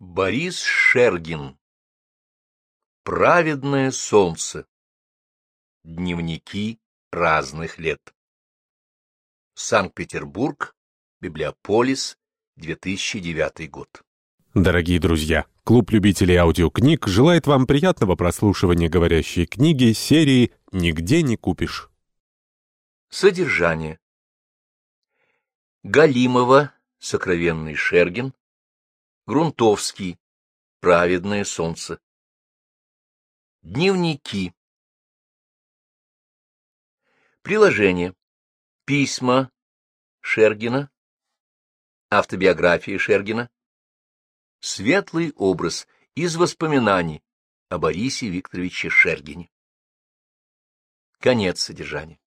Борис Шергин Праведное солнце Дневники разных лет Санкт-Петербург, Библиополис, 2009 год. Дорогие друзья, клуб любителей аудиокниг желает вам приятного прослушивания говорящей книги серии «Нигде не купишь». Содержание Галимова, Сокровенный Шергин, Грунтовский. Праведное солнце. Дневники. Приложение. Письма Шергина. Автобиография Шергина. Светлый образ из воспоминаний о Борисе Викторовиче Шергине. Конец содержания.